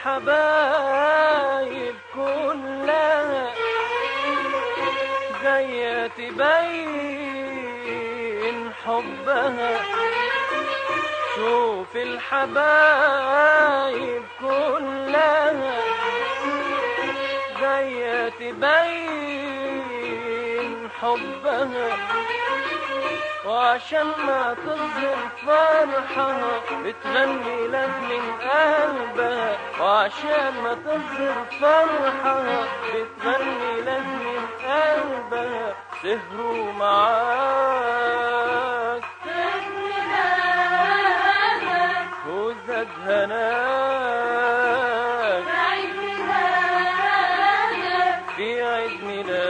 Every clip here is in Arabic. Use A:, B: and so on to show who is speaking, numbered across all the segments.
A: الحبايب كلها جاية تبين حبها. شوف الحبايب كلها جاية تبين حبها. وعشان ما تظهر فرحها بتغني لك من قلبها. وعشان ما تظهر فرحها بتغني لك من قلبها. سهروا معاك. وزاد هناك. في عيد ميلادك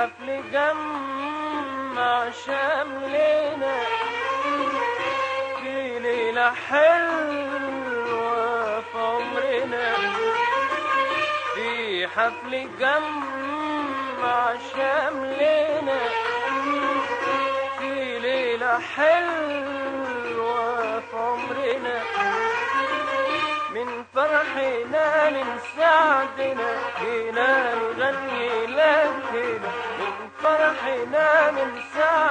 A: حفل جمع شملنا في ليلة حلوة في عمرنا في حفل جمع شملنا في ليلة حلوة فرحنا من سعدنا جينا نغني لك هنا من فرحنا من سعدنا